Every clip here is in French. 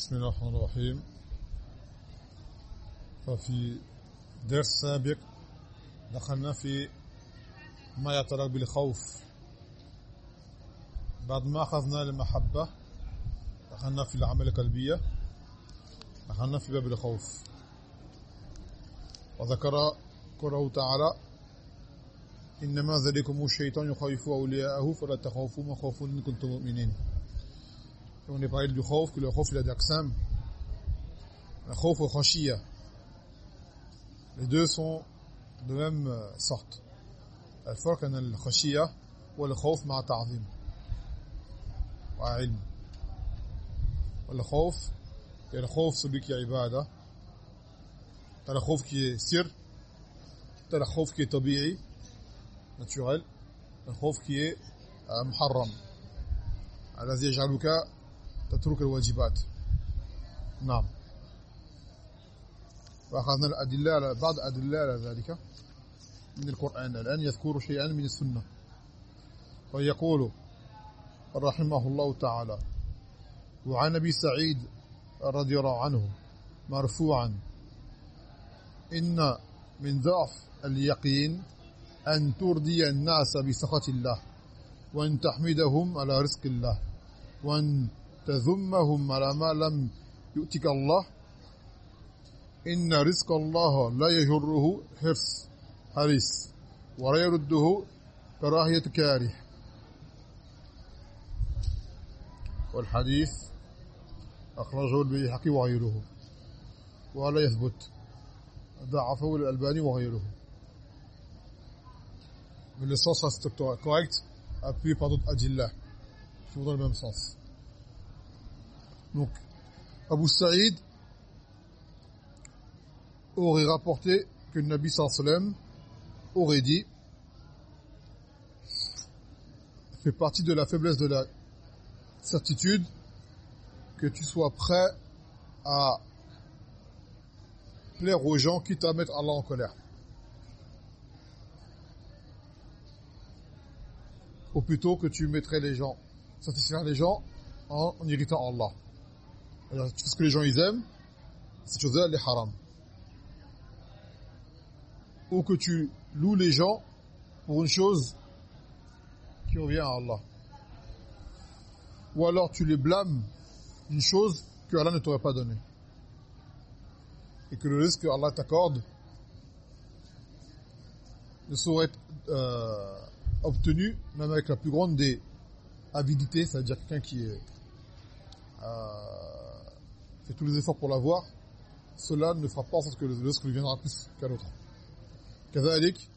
بسم الله الرحمن الرحيم. ففي درس سابق دخلنا في ما يتعلق بالخوف. بعد ما أخذنا المحبة دخلنا في العمل القلبية دخلنا في باب الخوف. وذكر قوله تعالى إنما ذلكم الشيطان يخوف أولياءه فلا تخافوا ما خوفوا إن كنتم مؤمنين. on est parlé du khawf, que le khawf il a des aqsam. Le khawf et khashiyya. Les deux sont de même euh, sorte. الفرق أن الخشية والخوف مع تعظيم وعلم والخوف il y a le khawf celui qui est ibada t'as le khawf qui est sir t'as le khawf qui est tabi'i naturel le khawf qui est muharram الذي يجعلك تترك الواجبات. نعم. وأخذنا الأدلة على بعض ادله على ذلك من القرآن الآن يذكر شيئا من السنة. ويقول رحمه الله تعالى وعن أبي سعيد رضي الله عنه مرفوعا إن من ضعف اليقين أن ترضي الناس بسخط الله وأن تحمدهم على رزق الله وأن تذمهم على ما لم يؤتك الله. إن رزق الله لا يجره حرص حريص ولا يرده كراهية كاره. والحديث أخرجه البيحقي وغيره ولا يثبت. ضعفه الألباني وغيره. Mais le sens reste correct. Appuyé par d'autres adillah. Qui vont Donc, Abu Saïd aurait rapporté que le Nabi sallam aurait dit fait partie de la faiblesse de la certitude que tu sois prêt à plaire aux gens quitte à mettre Allah en colère. Ou plutôt que tu mettrais les gens, satisfaire les gens en irritant Allah. Alors, ce que les gens ils aiment, cette chose-là, elle est haram. Ou que tu loues les gens pour une chose qui revient à Allah. Ou alors tu les blâmes d'une chose que Allah ne t'aurait pas donnée. Et que le risque que Allah t'accorde ne saurait être euh, obtenu même avec la plus grande des avidités, c'est-à-dire quelqu'un qui est euh, fait tous les efforts pour l'avoir, cela ne fera pas en sorte que le risque lui viendra plus qu'à l'autre. Kazalik,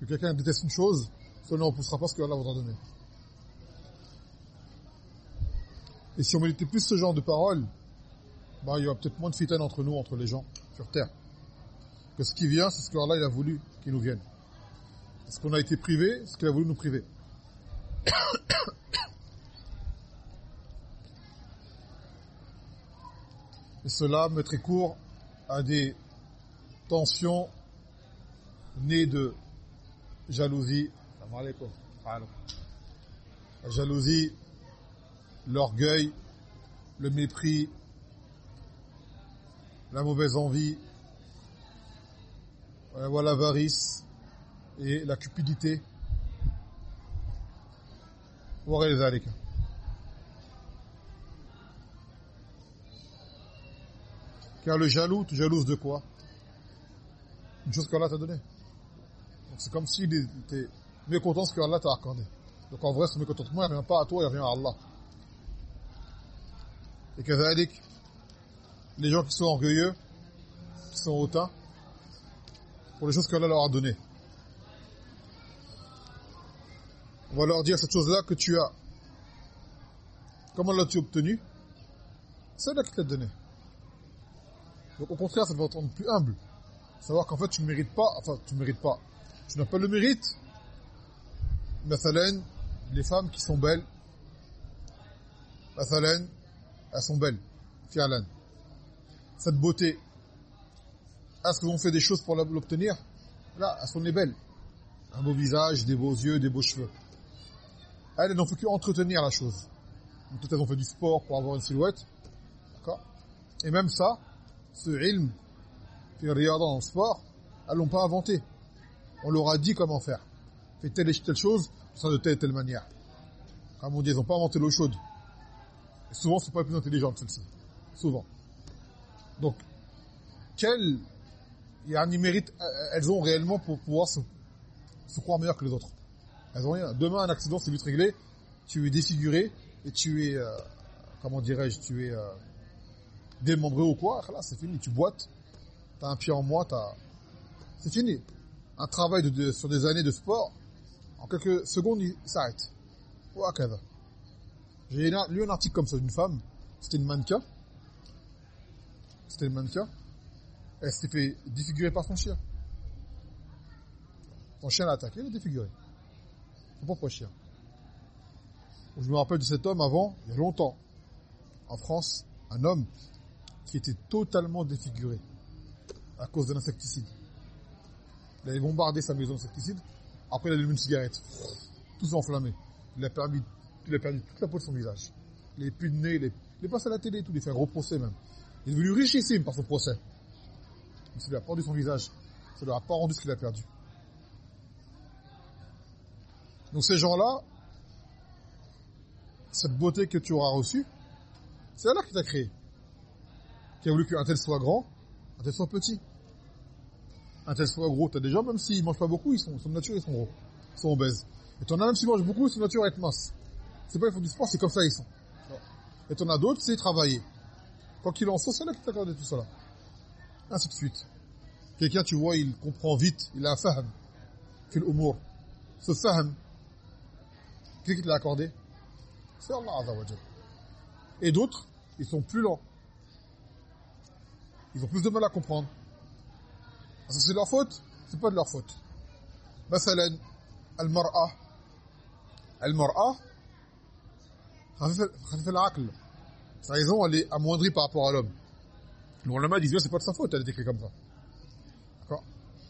que quelqu'un déteste une chose, cela ne repoussera pas ce que Allah voudra donner. Et si on méditait plus ce genre de paroles, bah, il y aura peut-être moins de fitaine entre nous, entre les gens, sur terre. Que ce qui vient, c'est ce que Allah il a voulu qu'il nous vienne. Ce qu'on a été privé, ce qu'il a voulu nous priver. Et cela mettrait court à des tensions nées de jalousie. La jalousie, l'orgueil, le mépris, la mauvaise envie, voilà l'avarice et la cupidité. Car le jaloux, tu jalouses de quoi? Une chose qu'Allah t'a donnée. Donc c'est comme s'il était mécontent ce qu'Allah t'a accordé. Donc en vrai, ce mécontentement, il ne vient pas à toi, il revient à Allah. Et que les gens qui sont orgueilleux, qui sont hautains, pour les choses qu'Allah leur a données. On va leur dire cette chose-là que tu as. Comment l'as-tu obtenu C'est là qui t'a donné. Donc au contraire, ça va te rendre plus humble. Savoir qu'en fait, tu ne mérites pas, enfin, tu ne mérites pas. Tu n'as pas le mérite. Mathalan, les femmes qui sont belles, Mathalan, elles sont belles. Fialan. Cette beauté, est-ce qu'elles ont fait des choses pour l'obtenir? Là, elles sont des belles. Un beau visage, des beaux yeux, des beaux cheveux. Elles, elles n'ont fait qu'entretenir la chose. Peut-être elles ont fait du sport pour avoir une silhouette. D'accord? Et même ça, ce ilm, fait riyada dans le sport, elles l'ont pas inventé. On leur a dit comment faire. Fais telle et telle chose, ça de telle et telle manière. Comme on dit, ils n'ont pas inventé l'eau chaude. Souvent, c'est pas les plus intelligentes, celles-ci. Souvent. Donc, quel yani, mérite elles ont réellement pour pouvoir se, se croire meilleures que les autres Elles ont rien. Demain, un accident, c'est vite réglé. Tu es défiguré et tu es, euh, comment dirais-je, tu es euh, démembré ou quoi. Là, c'est fini. Tu boites. T'as un pied en moins. T'as... C'est fini. Un travail sur des années de sport, en quelques secondes, il s'arrête. J'ai lu un article comme ça d'une femme. C'était une mannequin. C'était une mannequin. Elle s'était fait défigurer par son chien. Son chien l'a attaqué, elle est défigurée. Son propre chien. Je me rappelle de cet homme avant, il y a longtemps, en France, un homme qui était totalement défiguré à cause d'un insecticide. Il avait bombardé sa maison d'insecticide, après il a allumé une cigarette. Tout s'est enflammé. Il a, perdu, il a perdu toute la peau de son visage. Les plus de nez, il est passé à la télé, tout, il a fait un gros procès même. Il est devenu richissime par son procès. Mais ça lui a perdu son visage. Ça ne lui a pas rendu ce qu'il a perdu. Donc ces gens-là, cette beauté que tu auras reçue, c'est Allah qui t'a créé. Qui a voulu qu'un tel soit grand, un tel soit petit. Un tel soit gros. T'as des gens, même s'ils mangent pas beaucoup, ils sont, sont de nature, ils sont gros. Ils sont obèses. Et t'en as même s'ils mangent beaucoup, son nature est mince. C'est pas ils font du sport, c'est comme ça ils sont. Et t'en as d'autres, c'est travailler. Quoi qu'il en soit, c'est là qui t'a accordé tout cela. Ainsi de suite. Quelqu'un, tu vois, il comprend vite, il a un fahm. Fil umur. Ce fahm, qui te l'a accordé? C'est Allah Azza Et d'autres, ils sont plus lents Ils ont plus de mal à comprendre. Parce que c'est leur faute C'est pas de leur faute. مثلا المرأة المرأة خفيف العقل sa raison elle est amoindrie par rapport à l'homme les disent c'est pas de sa faute elle est écrite comme ça d'accord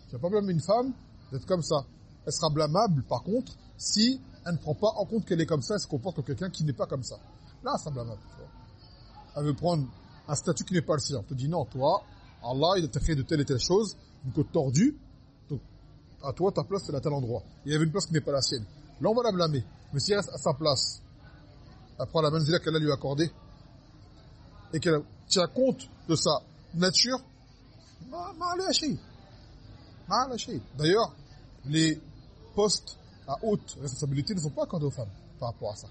tu n'as pas blâmer une femme d'être comme ça elle sera blâmable par contre si elle ne prend pas en compte qu'elle est comme ça, elle se comporte comme quelqu'un qui n'est pas comme ça. Là, ça blâmable. Elle veut prendre un statut qui n'est pas le sien. On te dit non, toi, Allah, il t'a créé de telle et telle chose, une côte tordue, donc à toi, ta place, c'est à tel endroit. Il y avait une place qui n'est pas la sienne. Là, on va la blâmer. Mais si reste à sa place, prend la manzila qu'elle a lui accordée, et qu'elle tient compte de sa nature, D'ailleurs, les postes à haute responsabilité ne sont pas accordées aux femmes par rapport à ça.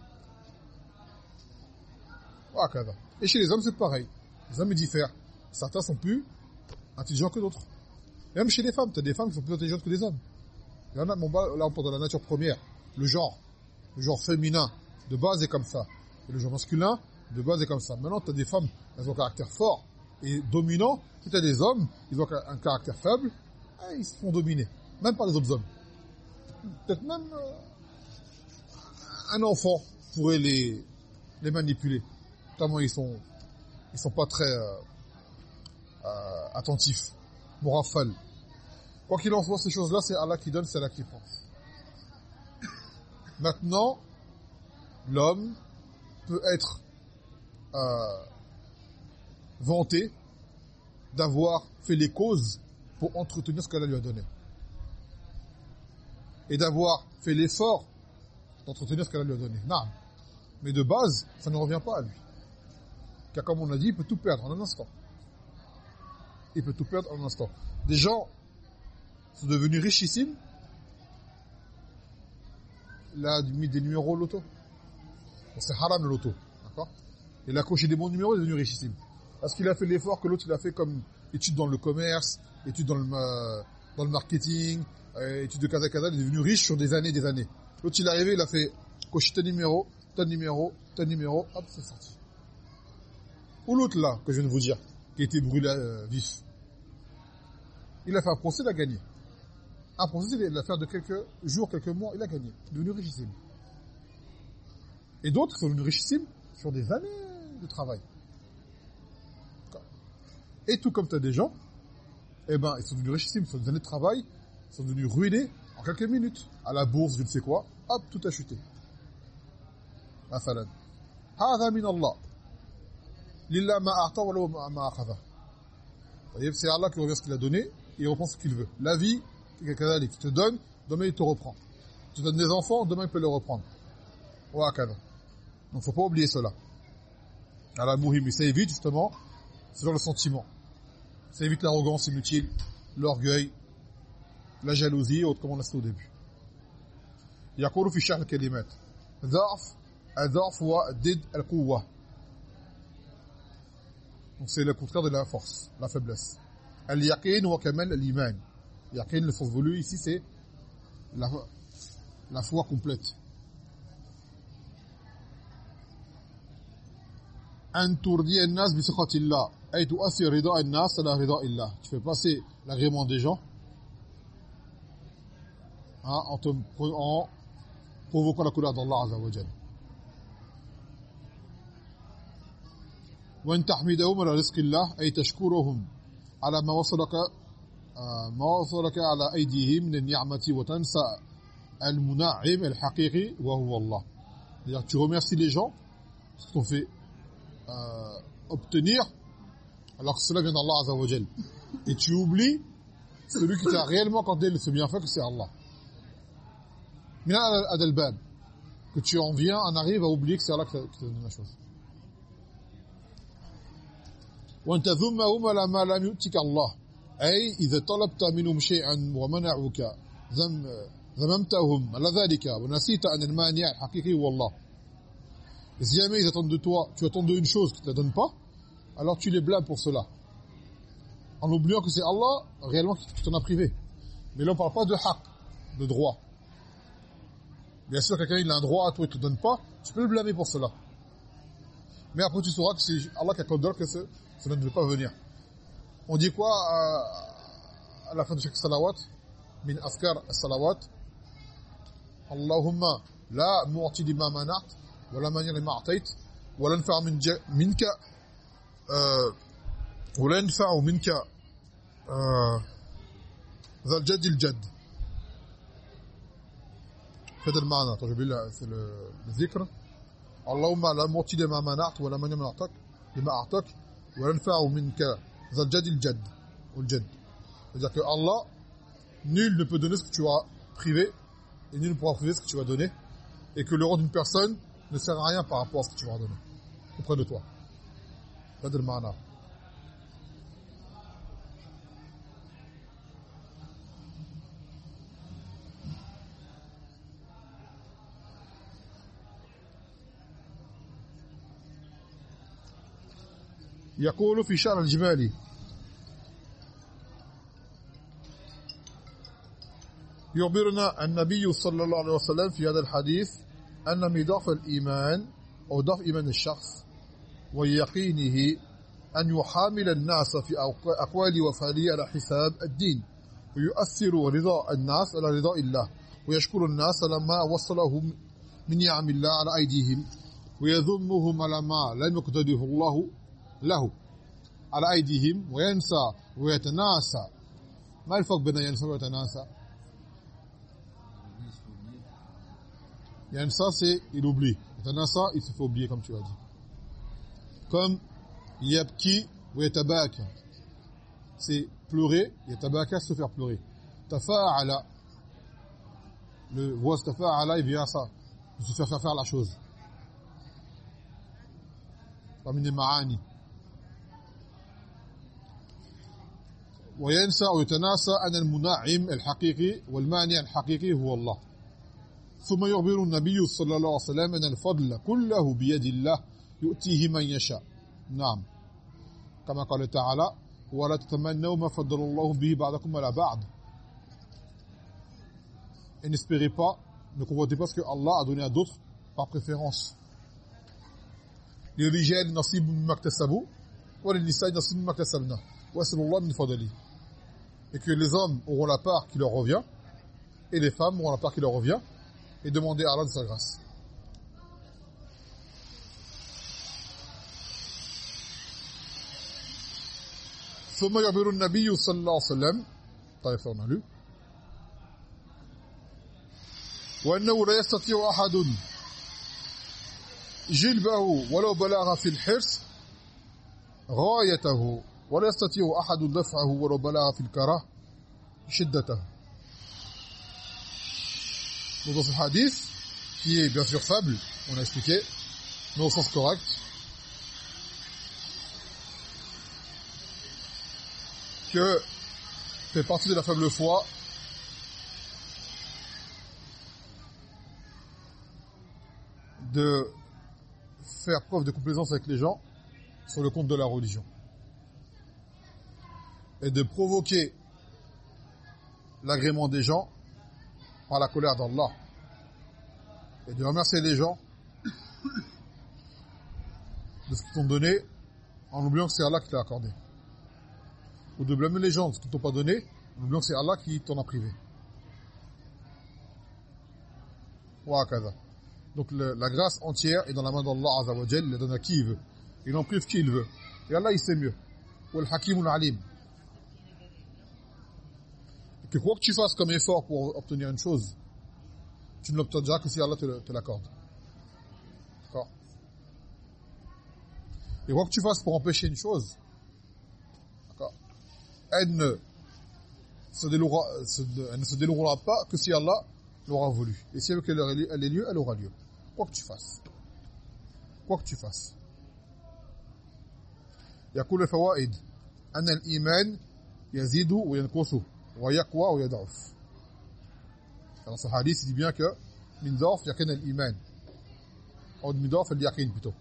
Et chez les hommes, c'est pareil. Les hommes diffèrent. Certains sont plus intelligents que d'autres. même chez les femmes, tu as des femmes qui sont plus intelligentes que des hommes. Il y en a, là on parle de la nature première, le genre. Le genre féminin, de base, est comme ça. Et le genre masculin, de base, est comme ça. Maintenant, tu as des femmes, elles ont un caractère fort et dominant. Si tu as des hommes, ils ont un caractère faible, eh, ils se font dominer. Même par les autres hommes peut-être même euh, un enfant pourrait les les manipuler. Notamment ils sont ils sont pas très euh, euh, attentifs. Morafal. Quoi qu'il en soit, ces choses-là, c'est Allah qui donne, c'est Allah qui prend. Maintenant, l'homme peut être euh, vanté d'avoir fait les causes pour entretenir ce qu'Allah lui a donné et d'avoir fait l'effort d'entretenir ce qu'elle lui a donné. Non. Mais de base, ça ne revient pas à lui. Car comme on a dit, il peut tout perdre en un instant. Il peut tout perdre en un instant. Des gens sont devenus richissimes. Il a mis des numéros loto. C'est haram le loto. D'accord Il a coché des bons numéros, il est devenu richissime. Parce qu'il a fait l'effort que l'autre il a fait comme études dans le commerce, études dans le, dans le marketing, euh, études de Kaza Kaza, il est devenu riche sur des années et des années. L'autre, il est arrivé, il a fait cocher tel numéro, tel numéro, tel numéro, hop, c'est sorti. Ou l'autre là, que je viens de vous dire, qui a été brûlé euh, vif. Il a fait un procès, il a gagné. Un procès, il a fait de quelques jours, quelques mois, il a gagné. Il est devenu richissime. Et d'autres sont devenus richissimes sur des années de travail. Et tout comme tu as des gens, eh ben, ils sont devenus richissimes sur des années de travail, sont devenus ruinés en quelques minutes. À la bourse, je ne sais quoi, hop, tout a chuté. مثلا هذا من الله lillah ma a'ta wa ma akhadha c'est Allah qui revient ce qu'il a donné et il reprend ce qu'il veut la vie qui te donne demain il te reprend tu donnes des enfants demain il peut les reprendre wa akada donc faut pas oublier cela alors muhim ça évite justement c'est le sentiment ça évite l'arrogance inutile l'orgueil la jalousie autre comme on l'a dit au début يقول في شرح الكلمات ضعف الضعف هو ضد القوه donc c'est le contraire de la force la faiblesse. Al-yaqin wa kamal al-iman. Yaqin le sens voulu ici c'est la la foi complète. An turdi an-nas bi sikhati Allah ay tu'athir rida an-nas ala rida Allah tu fais passer l'agrément des gens hein, en te en provoquant la colère d'Allah azza wa jalla وان تحمدهم على رزق الله اي تشكرهم على ما وصلك ما وصلك على ايديهم من النعمه وتنسى المنعم الحقيقي وهو الله c'est-à-dire tu remercies les gens ce t'ont fait euh, obtenir alors que cela vient d'Allah azza wa jalla et tu oublies celui qui t'a réellement accordé ce bienfait que c'est Allah من هذا الباب que tu en viens en arrive à oublier que c'est Allah qui t'a donné la chose وانت ذمهم على ما لم يؤتك الله اي اذا طلبت منهم شيئا ومنعوك ذم ذممتهم على ذلك ونسيت ان المانع الحقيقي هو الله et si jamais ils attendent de toi tu attends d'une chose qu'ils te donnent pas alors tu les blâmes pour cela en oubliant que c'est Allah réellement qui t'en a privé mais là on parle pas de haq de droit bien sûr quelqu'un il a un droit à toi il te donne pas tu peux le blâmer pour cela mais après tu sauras que c'est Allah qui a accordé que cela ne veut pas venir on dit quoi à, à la fin de chaque salawat min afkar as-salawat Allahumma la mu'ti lima mana'at wa la mani lima a'tait wa la yanfa'u min minka wa la yanfa'u minka ذا الجد الجد هذا المعنى طيب بالله في الذكر اللهم لا معطي لما منعت ولا مانع من اعطاك لما اعطاك ولا ينفع منك ذا الجد الجد والجد c'est-à-dire que Allah nul ne peut donner ce que tu as privé et nul ne pourra priver ce que tu vas donner et que le rang d'une personne ne sert à rien par rapport à ce que tu vas donner auprès de toi هذا المعنى يقول في شعر الجبال. يخبرنا النبي صلى الله عليه وسلم في هذا الحديث أن مضاف الإيمان أو ضاف إيمان الشخص ويقينه أن يحامل الناس في أقوال وفعله على حساب الدين ويؤثر رضا الناس على رضا الله ويشكر الناس لما وصلهم من نعم الله على أيديهم ويذمهم على ما لم يقتده الله له على ايديهم وينسى ويتناسى ما الفرق بين ينسى ويتناسى ينسى c'est il oublie يتناسى il se fait oublier comme tu as dit comme yabki wa yatabaka c'est pleurer yatabaka se faire pleurer tafa'ala le voix tafa'ala il vient ça de se faire faire la chose parmi les maani وينسى ويتناسى أن المنعم الحقيقي والمانع الحقيقي هو الله. ثم يخبر النبي صلى الله عليه وسلم أن الفضل كله بيد الله يؤتيه من يشاء. نعم. كما قال تعالى ولا تتمنوا ما فضل الله به بعضكم على بعض. Et n'espérez pas ne convoitez pas ce que Allah a donné à d'autres par préférence. للرجال نصيب مما اكتسبوا وللنساء نصيب مما اكتسبنا واسال الله من فضله. et que les hommes auront la part qui leur revient et les femmes auront la part qui leur revient et demander à Allah de sa grâce. ثم يخبر النبي صلى الله عليه وسلم طيب on a lu وانه لا يستطيع احد جلبه ولو بلغ في الحرص غايته ولا يستطيع احد دفعه ولو بلغ في الكره شدته Donc dans ce hadith, qui est bien sûr faible, on a expliqué, mais au sens correct, que fait partie de la faible foi de faire preuve de complaisance avec les gens sur le compte de la religion et de provoquer l'agrément des gens par la colère d'Allah. Et de remercier les gens de ce qu'ils t'ont donné en oubliant que c'est Allah qui t'a accordé. Ou de blâmer les gens de ce qu'ils t'ont pas donné en oubliant que c'est Allah qui t'en a privé. Donc la grâce entière est dans la main d'Allah il la donne à qui il veut. Il en prive qui il veut. Et Allah il sait mieux. Wal hakim alim que quoi que tu fasses comme effort pour obtenir une chose, tu ne l'obtiendras que si Allah te, l'accorde. D'accord Et quoi que tu fasses pour empêcher une chose, d'accord Elle ne se déroulera, elle ne se déroulera pas que si Allah l'aura voulu. Et si elle veut qu'elle ait lieu, elle aura lieu. Quoi que tu fasses. Quoi que tu fasses. يقول الفوائد أن الإيمان يزيد وينقص ويقوى ويضعف dans ce hadith il dit bien que min ضعف يقين الإيمان ou min ضعف اليقين plutôt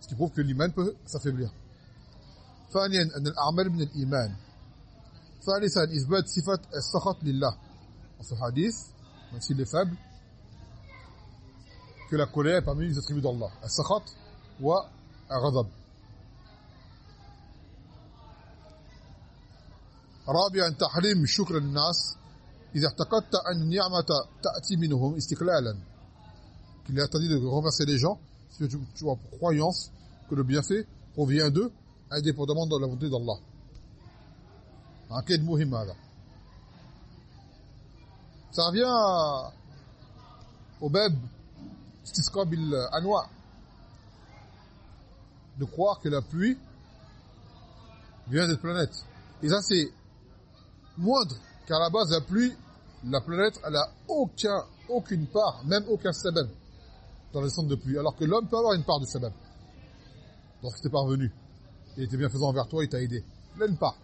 ce qui prouve que l'iman peut s'affaiblir ثانيا أن الأعمال من الإيمان ثالثا إثبات صفة السخط لله dans ce hadith même s'il est faible que la colère est parmi les attributs d'Allah السخط والغضب رابعا تحريم شكر الناس اذا اعتقدت ان النعمه تاتي منهم استقلالا qu'il est interdit de remercier les gens si tu, tu as croyance que le bienfait provient d'eux indépendamment de la volonté d'Allah عقيد مهم هذا ça revient au bab istisqa bil anwa de croire que la pluie vient des planètes et ça c'est moindre car à la base la pluie la planète elle a aucun aucune part même aucun sabab dans les centres de pluie alors que l'homme peut avoir une part de sabab donc c'était parvenu il était bienfaisant envers toi il t'a aidé il a une part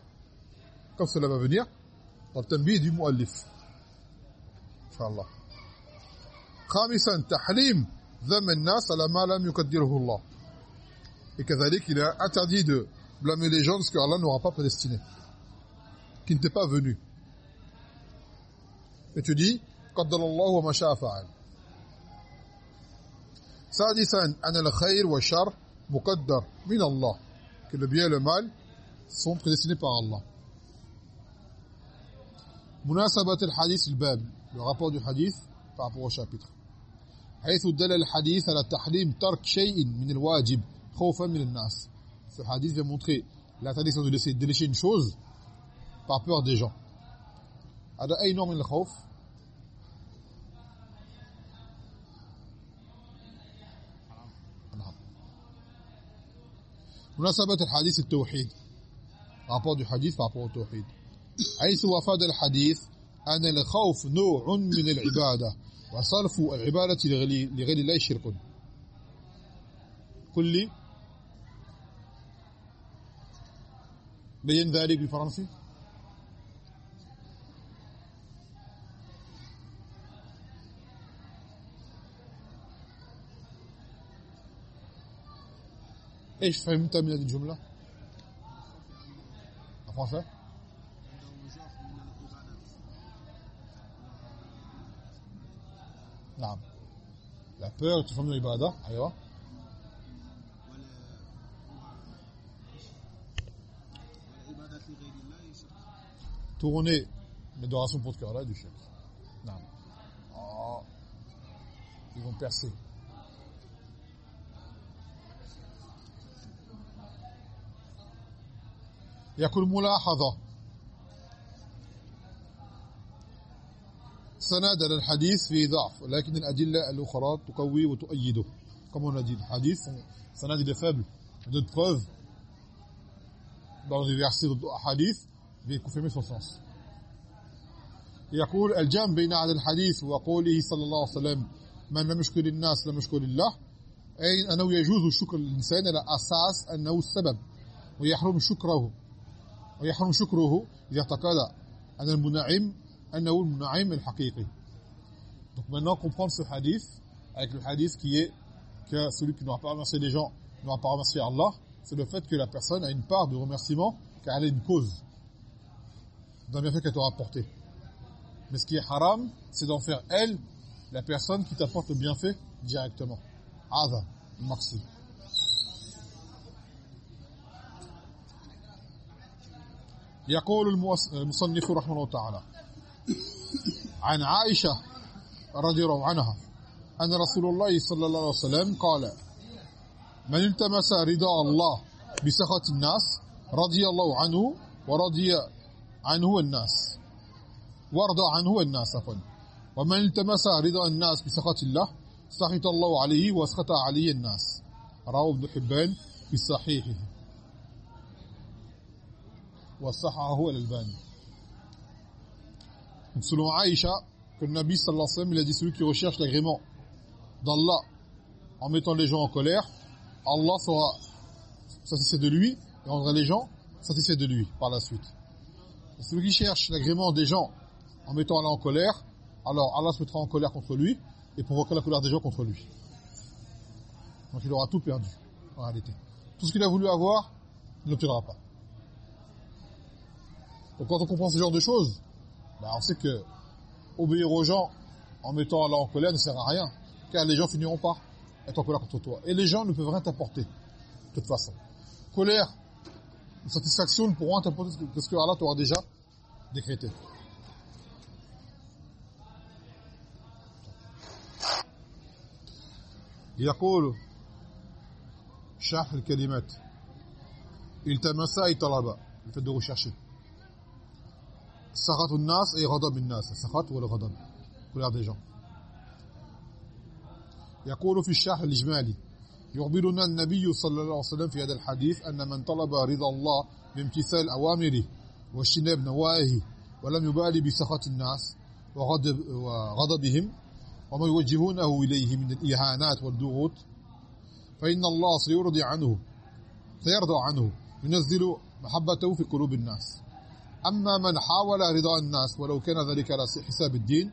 comme cela va venir dans le tanbih du muallif inchallah خامسا تحريم ذم الناس على ما لم يقدره الله et كذلك il est interdit de blâmer les gens parce que Allah n'aura pas prédestiné qui ne t'est pas venu. Et tu dis قدر الله وما شاء فعل سادسا أن الخير والشر مقدر من الله que le bien et le mal sont prédestinés par Allah مناسبة الحديث الباب le rapport du hadith par rapport au chapitre حيث دل الحديث على تحريم ترك شيء من الواجب خوفا من الناس ce hadith vient montrer l'interdiction de laisser délaisser une chose par peur des gens. هذا أي نوع من الخوف مناسبة الحديث التوحيد. Rapport du hadith par rapport au tawhid. حيث وفاد الحديث أن الخوف نوع من العبادة وصرف العبادة لغير الله شرك. لي بين ذلك بالفرنسي؟ ايش فهمت من هذه الجمله en français نعم la peur est une forme d'ibada ايوه tourner l'adoration pour ce cœur là du chef non oh. ils vont percer يقول ملاحظة سند الحديث في ضعف لكن الأدلة الأخرى تقوي وتؤيده. A dit le hadith sanad il est faible. D'autres preuves dans les versets de hadith vient confirmer son sens. يقول الجمع بين هذا الحديث وقوله صلى الله عليه وسلم من لم يشكر الناس لم يشكر الله. أي أنه يجوز شكر الإنسان على أساس أنه السبب ويحرم شكره. ويحرم شكره إذا اعتقد أن المنعم أنه المنعم الحقيقي Donc maintenant comprendre ce hadith avec le hadith qui est que celui qui n'aura pas remercié les gens n'aura pas remercié Allah, c'est le fait que la personne a une part de remerciement car elle a une cause d'un bienfait qu'elle t'aura apporté. Mais ce qui est haram, c'est d'en faire elle la personne qui t'apporte le bienfait directement. Ada, merci. يقول المصنف رحمه الله تعالى عن عائشة رضي الله عنها أن رسول الله صلى الله عليه وسلم قال من التمس رضا الله بسخط الناس رضي الله عنه ورضي عنه الناس وارضى عنه الناس عفوا. ومن التمس رضا الناس بسخط الله سخط الله عليه وسخط عليه الناس. رواه ابن حبان في صحيحه. وصححه الألباني Donc selon Aïcha, que le Nabi sallallahu alayhi wa sallam, il a dit celui qui recherche l'agrément d'Allah en mettant les gens en colère, Allah sera satisfait de lui et rendra les gens satisfaits de lui par la suite. Et celui qui cherche l'agrément des gens en mettant Allah en colère, alors Allah se mettra en colère contre lui et provoquera la colère des gens contre lui. Donc il aura tout perdu, en réalité. Tout ce qu'il a voulu avoir, il n'obtiendra pas. Donc quand on comprend ce genre de choses, bah on sait que obéir aux gens en mettant Allah en colère ne sert à rien, car les gens finiront par être en colère contre toi. Et les gens ne peuvent rien t'apporter, de toute façon. Colère ou satisfaction ne pourront t'apporter que ce que Allah t'aura déjà décrété. يقول شرح الكلمات التمس اي طلب le fait de rechercher سخط الناس أي غضب الناس السخط ولا غضب؟ colère des gens يقول في الشرح الإجمالي يخبرنا النبي صلى الله عليه وسلم في هذا الحديث أن من طلب رضا الله بامتثال أوامره واجتناب نواهيه ولم يبالي بسخط الناس وغضب وغضبهم وما يوجهونه إليه من الإهانات والضغوط فإن الله سيرضي عنه سيرضى عنه ينزل محبته في قلوب الناس. أما من حاول رضا الناس ولو كان ذلك على حساب الدين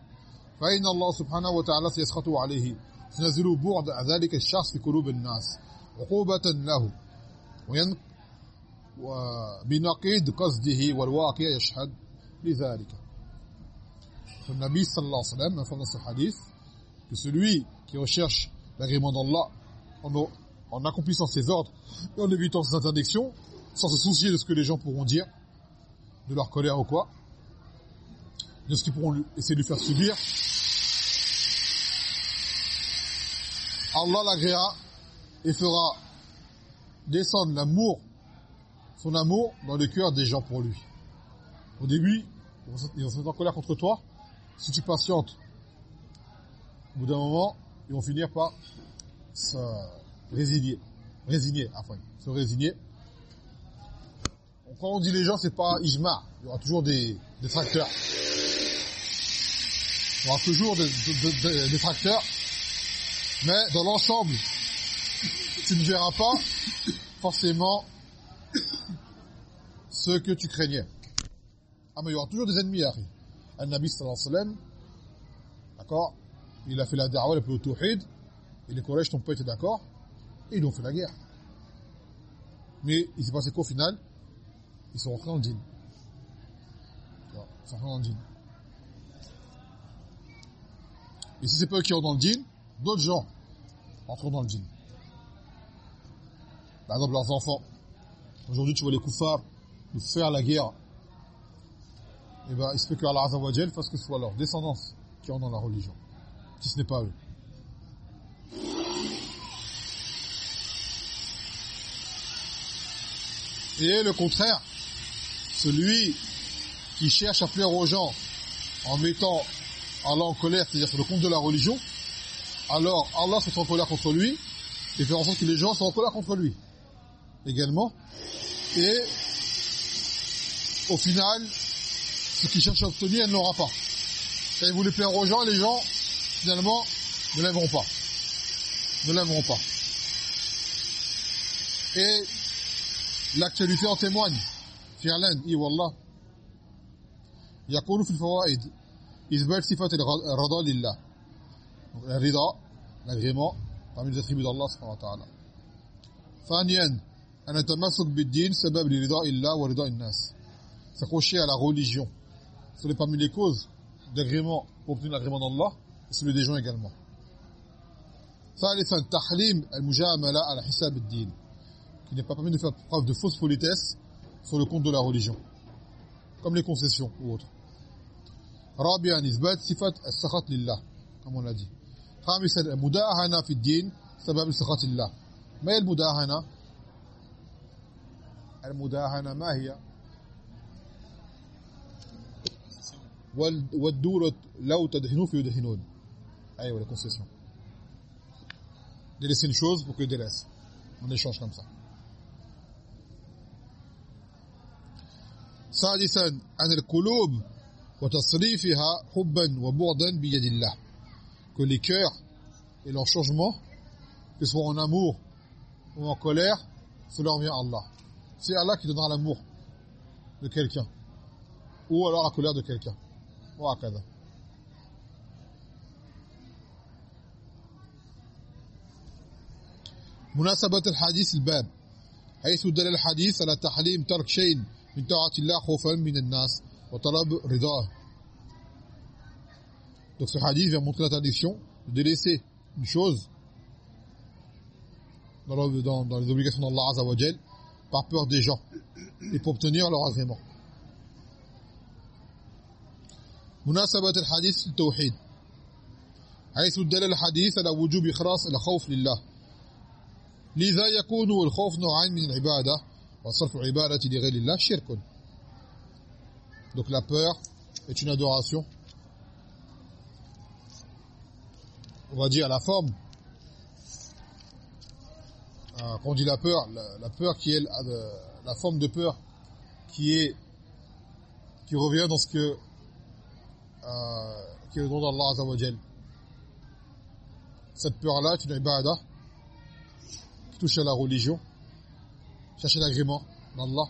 فإن الله سبحانه وتعالى سيسخط عليه. سينزل بعد ذلك الشخص في قلوب الناس عقوبة له. وين وبنقيد قصده والواقع يشهد لذلك. النبي صلى الله عليه وسلم informe dans ce hadith que celui qui recherche l'agrément d'Allah en, en accomplissant ses ordres et en évitant ses interdictions sans se soucier de ce que les gens pourront dire de leur colère ou quoi de ce qu'ils pourront essayer de lui faire subir Allah l'agréera et fera descendre l'amour, son amour, dans le cœur des gens pour lui. Au début, ils vont se mettre en colère contre toi. Si tu patientes, au bout d'un moment, ils vont finir par se résigner. Résigner, enfin, se résigner. Quand on dit les gens, c'est pas ijma. Il y aura toujours des, des tracteurs. Il y aura toujours des, des, des tracteurs mais dans l'ensemble, tu ne verras pas forcément ce que tu craignais. Ah, mais il y aura toujours des ennemis, Harry. Al-Nabi sallallahu alayhi wa sallam, d'accord Il a fait la da'wah, il a fait le tawhid, et les Quraysh n'ont pas été d'accord, et ils ont fait la guerre. Mais il s'est passé qu'au final, ils sont rentrés le djinn. Ils sont rentrés le djinn. Et si c'est pas eux qui rentrent dans le djinn, d'autres gens entrent dans le djinn. Par exemple, leurs enfants. Aujourd'hui, tu vois les koufars nous faire la guerre. Eh ben, il se peut que Allah Azza wa fasse que ce soit leur descendance qui rentre dans la religion. Si ce n'est pas eux. Et le contraire, celui qui cherche à plaire aux gens en mettant Allah en colère, c'est-à-dire sur le compte de la religion, alors Allah se en colère contre lui et faire en sorte que les gens soient en colère contre lui également et au final, ce qu'il cherche à obtenir, elle n'aura pas. Quand il voulait plaire aux gens, les gens, finalement, ne l'aimeront pas. Ne l'aimeront pas. Et l'actualité en témoigne. فعلا اي والله يقول في الفوائد اثبات صفه الرضا لله الرضا l'agrément parmi les attributs d'Allah subhanahu wa ta'ala ثانيا ان التمسك بالدين سبب لرضاء الله ورضاء الناس s'accrocher à la religion c'est parmi les causes d'agrément pour obtenir l'agrément d'Allah et celui des gens également ثالثا تحريم المجامله على حساب الدين qui n'est pas permis de faire preuve de fausse politesse sur le compte de la religion comme les concessions ou autres رابعا اثبات صفه السخط لله comme on l'a dit خامسا المداهنه في الدين سبب سخط الله ما هي المداهنه المداهنه ما هي والدور لو تدهنوا فيدهنون ايوه les concessions de laisser une chose pour que délaisse on échange comme ça سادسا عن القلوب وتصريفها حبا وبعدا بيد الله que les cœurs et leur changement que ce soit en amour ou en colère cela revient à Allah c'est Allah qui donnera l'amour de quelqu'un ou alors la colère de quelqu'un وهكذا مناسبة الحديث الباب حيث دل الحديث على تحريم ترك شيء من طاعة الله خوفا من الناس وطلب رضاه Donc ce hadith vient montrer l'interdiction de délaisser une chose dans, le, dans, dans les obligations d'Allah Azza wa par peur des gens et pour obtenir leur agrément. مناسبة الحديث التوحيد حيث دل الحديث على وجوب إخلاص الخوف لله لذا يكون الخوف نوعين من العبادة Donc la peur est une adoration. On va dire la forme. Ah, quand on dit la peur, la, peur qui est euh, la forme de peur qui est qui revient dans ce que euh, qui est le nom d'Allah Azza wa Cette peur là est une ibada qui touche à la religion chercher l'agrément d'Allah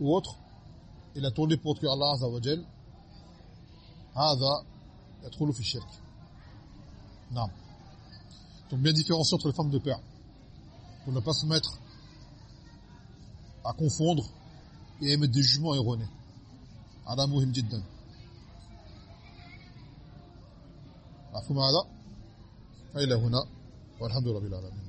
ou autre, et la tourner pour que Allah Azza wa Jal. هذا يدخل في الشرك. Non. Donc bien différencier entre les formes de peur pour ne pas se mettre à confondre et émettre des jugements erronés. هذا مهم جدا. مفهوم هذا فإلى هنا والحمد لله رب العالمين